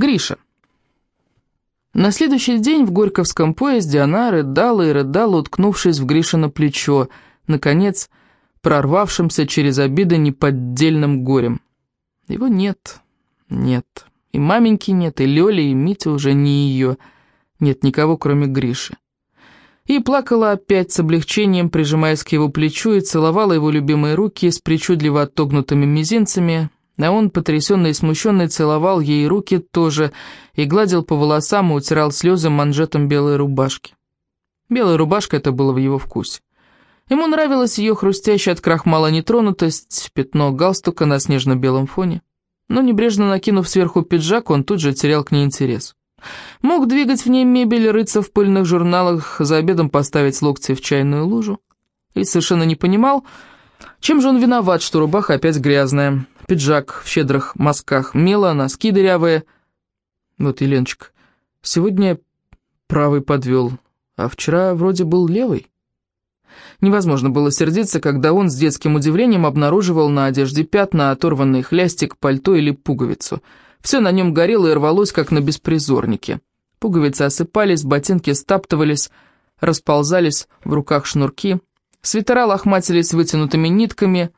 Гриша. На следующий день в Горьковском поезде она рыдала и рыдала, уткнувшись в Гришино плечо, наконец, прорвавшимся через обиды неподдельным горем. Его нет, нет. И маменьки нет, и Лёли, и Митя уже не ее. Нет никого, кроме Гриши. И плакала опять с облегчением, прижимаясь к его плечу, и целовала его любимые руки с причудливо оттогнутыми мизинцами, а он, потрясенный и смущенный, целовал ей руки тоже и гладил по волосам и утирал слезы манжетом белой рубашки. Белая рубашка это было в его вкусе. Ему нравилась ее хрустящая от крахмала нетронутость, пятно галстука на снежно-белом фоне. Но небрежно накинув сверху пиджак, он тут же терял к ней интерес. Мог двигать в ней мебель, рыться в пыльных журналах, за обедом поставить локти в чайную лужу. И совершенно не понимал, чем же он виноват, что рубаха опять грязная, пиджак в щедрых мазках, мела, носки дырявые. Вот, Еленочка, сегодня правый подвел, а вчера вроде был левый. Невозможно было сердиться, когда он с детским удивлением обнаруживал на одежде пятна, оторванный хлястик, пальто или пуговицу. Все на нем горело и рвалось, как на беспризорнике. Пуговицы осыпались, ботинки стаптывались, расползались в руках шнурки. Свитера лохматились вытянутыми нитками,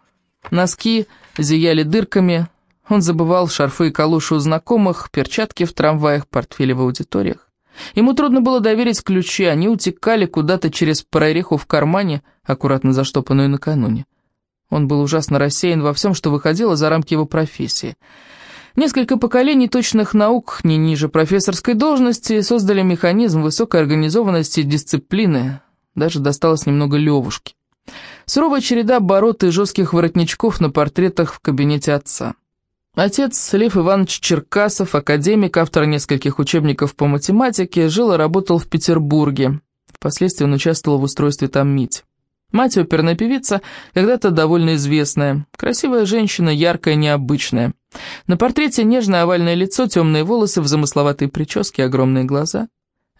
носки зияли дырками. Он забывал шарфы и калуши у знакомых, перчатки в трамваях, портфели в аудиториях. Ему трудно было доверить ключи, они утекали куда-то через прореху в кармане, аккуратно заштопанную накануне. Он был ужасно рассеян во всем, что выходило за рамки его профессии. Несколько поколений точных наук, не ниже профессорской должности, создали механизм высокой организованности и дисциплины, даже досталось немного Левушки. Суровая череда бород и жестких воротничков на портретах в кабинете отца. Отец Лев Иванович Черкасов, академик, автор нескольких учебников по математике, жил и работал в Петербурге. Впоследствии он участвовал в устройстве там МИТ. Мать оперная певица, когда-то довольно известная. Красивая женщина, яркая, необычная. На портрете нежное овальное лицо, темные волосы в замысловатой прическе, огромные глаза.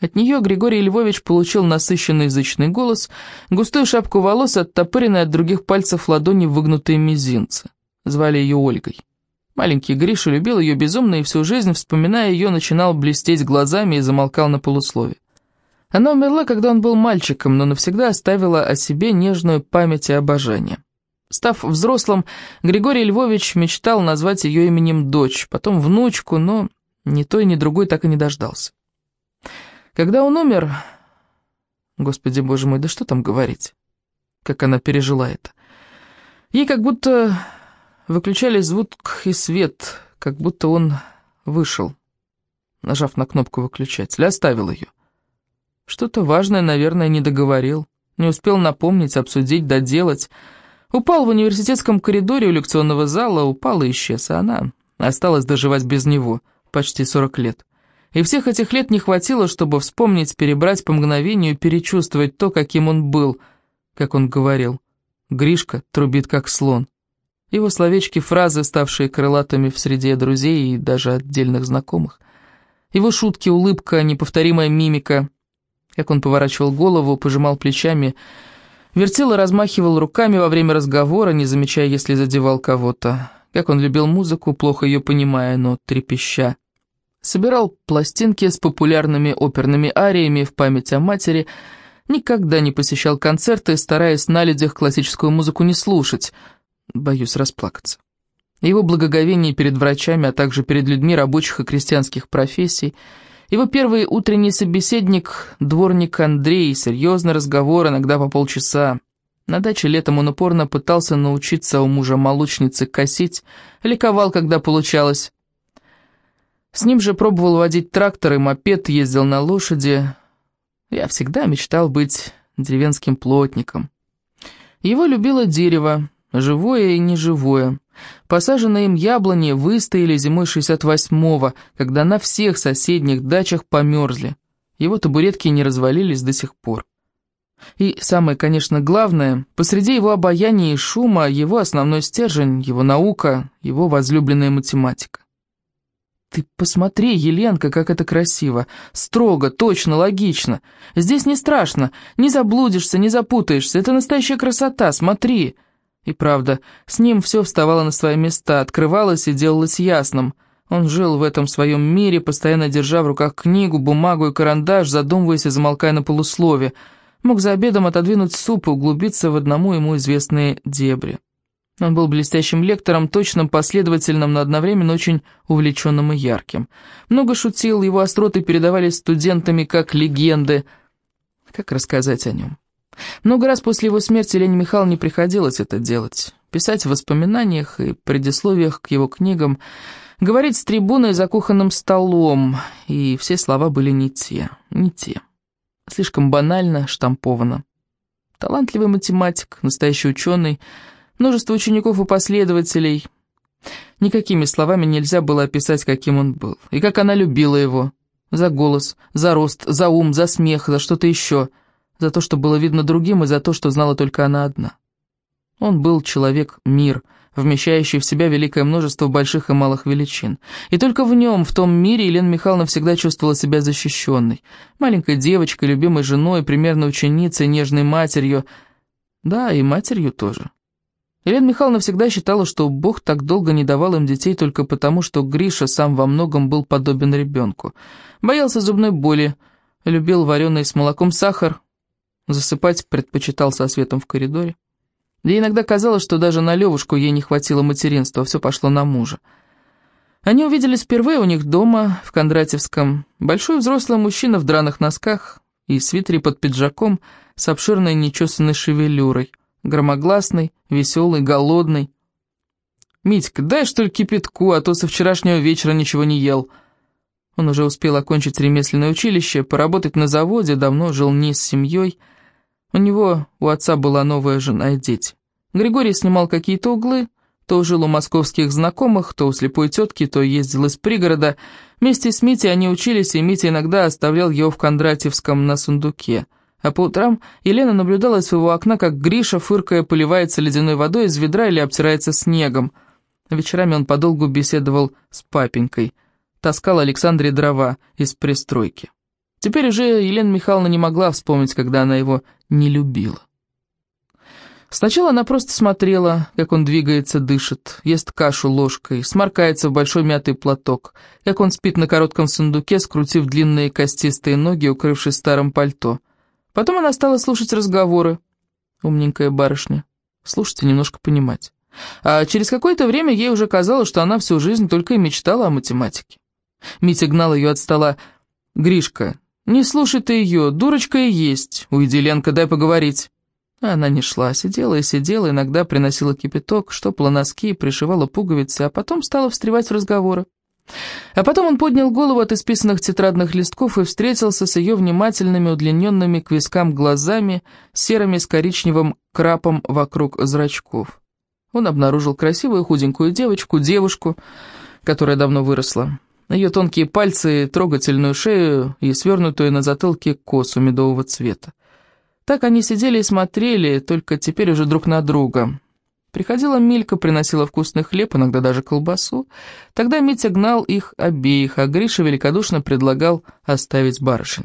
От нее Григорий Львович получил насыщенный язычный голос, густую шапку волос, оттопыренные от других пальцев ладони выгнутые мизинцы. Звали ее Ольгой. Маленький Гриша любил ее безумно и всю жизнь, вспоминая ее, начинал блестеть глазами и замолкал на полуслове. Она умерла, когда он был мальчиком, но навсегда оставила о себе нежную память и обожание. Став взрослым, Григорий Львович мечтал назвать ее именем дочь, потом внучку, но ни той, ни другой так и не дождался. Когда он умер... Господи, боже мой, да что там говорить? Как она пережила это. Ей как будто Выключали звук и свет, как будто он вышел, нажав на кнопку выключателя, оставил ее. Что-то важное, наверное, не договорил, не успел напомнить, обсудить, доделать. Упал в университетском коридоре у лекционного зала, упал и исчез, а она осталась доживать без него почти 40 лет. И всех этих лет не хватило, чтобы вспомнить, перебрать по мгновению, перечувствовать то, каким он был, как он говорил. Гришка трубит, как слон. Его словечки, фразы, ставшие крылатыми в среде друзей и даже отдельных знакомых. Его шутки, улыбка, неповторимая мимика. Как он поворачивал голову, пожимал плечами, вертел и размахивал руками во время разговора, не замечая, если задевал кого-то. Как он любил музыку, плохо ее понимая, но трепеща. Собирал пластинки с популярными оперными ариями в память о матери, никогда не посещал концерты, стараясь на людях классическую музыку не слушать — боюсь расплакаться. Его благоговение перед врачами, а также перед людьми рабочих и крестьянских профессий, его первый утренний собеседник, дворник Андрей, серьезный разговор, иногда по полчаса. На даче летом он упорно пытался научиться у мужа молочницы косить, ликовал, когда получалось. С ним же пробовал водить трактор и мопед, ездил на лошади. Я всегда мечтал быть деревенским плотником. Его любило дерево, живое и неживое. Посаженные им яблони выстояли зимой 68-го, когда на всех соседних дачах померзли. Его табуретки не развалились до сих пор. И самое, конечно, главное, посреди его обаяния и шума, его основной стержень, его наука, его возлюбленная математика. Ты посмотри, Еленка, как это красиво. Строго, точно, логично. Здесь не страшно, не заблудишься, не запутаешься. Это настоящая красота, смотри. И правда, с ним все вставало на свои места, открывалось и делалось ясным. Он жил в этом своем мире, постоянно держа в руках книгу, бумагу и карандаш, задумываясь и замолкая на полуслове. Мог за обедом отодвинуть суп и углубиться в одному ему известные дебри. Он был блестящим лектором, точным, последовательным, но одновременно очень увлеченным и ярким. Много шутил, его остроты передавались студентами как легенды. Как рассказать о нем? Много раз после его смерти Лене Михайловне приходилось это делать. Писать в воспоминаниях и предисловиях к его книгам, говорить с трибуной за кухонным столом, и все слова были не те, не те. Слишком банально, штамповано. Талантливый математик, настоящий ученый, множество учеников и последователей. Никакими словами нельзя было описать, каким он был, и как она любила его. За голос, за рост, за ум, за смех, за что-то еще — за то, что было видно другим, и за то, что знала только она одна. Он был человек-мир, вмещающий в себя великое множество больших и малых величин. И только в нем, в том мире, Елена Михайловна всегда чувствовала себя защищенной. Маленькой девочкой, любимой женой, примерно ученицей, нежной матерью. Да, и матерью тоже. Елена Михайловна всегда считала, что Бог так долго не давал им детей только потому, что Гриша сам во многом был подобен ребенку. Боялся зубной боли, любил вареный с молоком сахар, Засыпать предпочитал со светом в коридоре. Ей иногда казалось, что даже на Левушку ей не хватило материнства, все пошло на мужа. Они увиделись впервые у них дома, в Кондратьевском. Большой взрослый мужчина в драных носках и свитере под пиджаком с обширной нечесанной шевелюрой. Громогласный, веселый, голодный. «Митька, дай что ли кипятку, а то со вчерашнего вечера ничего не ел», он уже успел окончить ремесленное училище, поработать на заводе, давно жил не с семьей. У него, у отца была новая жена и дети. Григорий снимал какие-то углы, то жил у московских знакомых, то у слепой тетки, то ездил из пригорода. Вместе с Митей они учились, и Митя иногда оставлял его в Кондратьевском на сундуке. А по утрам Елена наблюдала из своего окна, как Гриша, фыркая, поливается ледяной водой из ведра или обтирается снегом. Вечерами он подолгу беседовал с папенькой таскал Александре дрова из пристройки. Теперь уже Елена Михайловна не могла вспомнить, когда она его не любила. Сначала она просто смотрела, как он двигается, дышит, ест кашу ложкой, сморкается в большой мятый платок, как он спит на коротком сундуке, скрутив длинные костистые ноги, укрывшись старым пальто. Потом она стала слушать разговоры. Умненькая барышня. Слушать и немножко понимать. А через какое-то время ей уже казалось, что она всю жизнь только и мечтала о математике. Митя гнал ее от стола. «Гришка, не слушай ты ее, дурочка и есть. Уйди, Ленка, дай поговорить». она не шла, сидела и сидела, иногда приносила кипяток, штопала носки, пришивала пуговицы, а потом стала встревать в разговоры. А потом он поднял голову от исписанных тетрадных листков и встретился с ее внимательными, удлиненными к вискам глазами, серыми с коричневым крапом вокруг зрачков. Он обнаружил красивую худенькую девочку, девушку, которая давно выросла ее тонкие пальцы, трогательную шею и свернутую на затылке косу медового цвета. Так они сидели и смотрели, только теперь уже друг на друга. Приходила Милька, приносила вкусный хлеб, иногда даже колбасу. Тогда Митя гнал их обеих, а Гриша великодушно предлагал оставить барышень.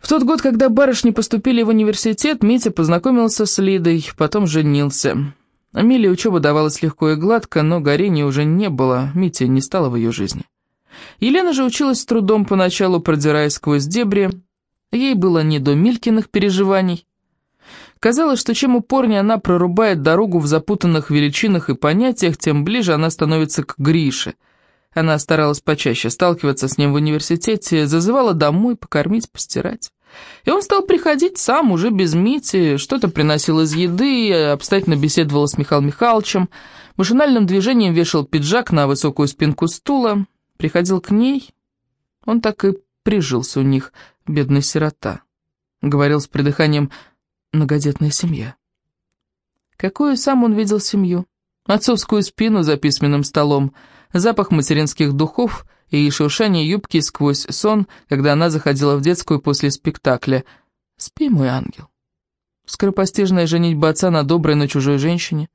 В тот год, когда барышни поступили в университет, Митя познакомился с Лидой, потом женился. Амиле учеба давалась легко и гладко, но горения уже не было, Митя не стало в ее жизни. Елена же училась с трудом поначалу, продираясь сквозь дебри. Ей было не до Милькиных переживаний. Казалось, что чем упорнее она прорубает дорогу в запутанных величинах и понятиях, тем ближе она становится к Грише. Она старалась почаще сталкиваться с ним в университете, зазывала домой покормить, постирать. И он стал приходить сам, уже без Мити, что-то приносил из еды, обстоятельно беседовал с Михаилом Михайловичем, машинальным движением вешал пиджак на высокую спинку стула, приходил к ней, он так и прижился у них, бедный сирота. Говорил с придыханием «многодетная семья». Какую сам он видел семью? Отцовскую спину за письменным столом, запах материнских духов и шуршание юбки сквозь сон, когда она заходила в детскую после спектакля. «Спи, мой ангел». Скоропостижная женитьба отца на доброй, на чужой женщине.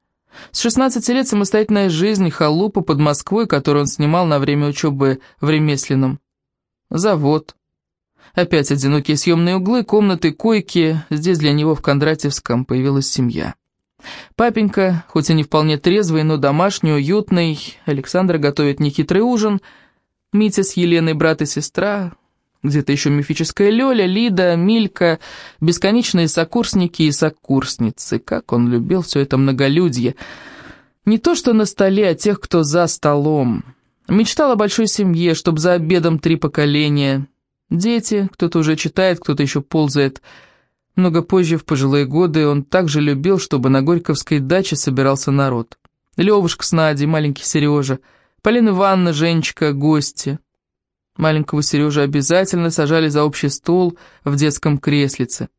С 16 лет самостоятельная жизнь, халупа под Москвой, которую он снимал на время учебы в ремесленном. Завод. Опять одинокие съемные углы, комнаты, койки. Здесь для него в Кондратьевском появилась семья. Папенька, хоть и не вполне трезвый, но домашний, уютный, Александра готовит нехитрый ужин, Митя с Еленой, брат и сестра, где-то еще мифическая Лёля, Лида, Милька, бесконечные сокурсники и сокурсницы. Как он любил все это многолюдье. Не то что на столе, а тех, кто за столом. Мечтал о большой семье, чтобы за обедом три поколения. Дети, кто-то уже читает, кто-то еще ползает. Много позже, в пожилые годы, он также любил, чтобы на Горьковской даче собирался народ. Левушка с Надей, маленький Сережа, Полина Ивановна, Женечка, гости. Маленького Сережу обязательно сажали за общий стол в детском креслице.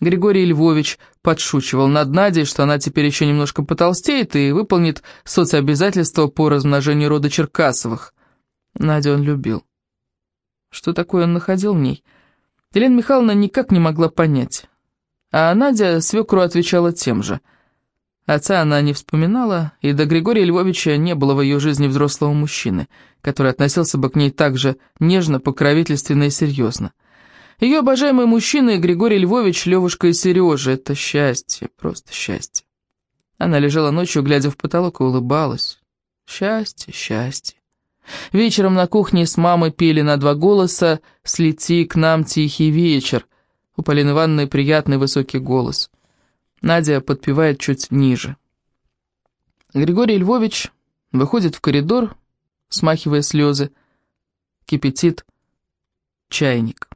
Григорий Львович подшучивал над Надей, что она теперь еще немножко потолстеет и выполнит соцобязательства по размножению рода Черкасовых. Надю он любил. Что такое он находил в ней? Елена Михайловна никак не могла понять. А Надя свекру отвечала тем же – Отца она не вспоминала, и до Григория Львовича не было в ее жизни взрослого мужчины, который относился бы к ней так же нежно, покровительственно и серьезно. Ее обожаемые мужчины Григорий Львович, Левушка и Сережа — это счастье, просто счастье. Она лежала ночью, глядя в потолок, и улыбалась. Счастье, счастье. Вечером на кухне с мамой пели на два голоса «Слети к нам тихий вечер». У Полины Ивановны приятный высокий голос. Надя подпевает чуть ниже. Григорий Львович выходит в коридор, смахивая слезы, кипятит чайник.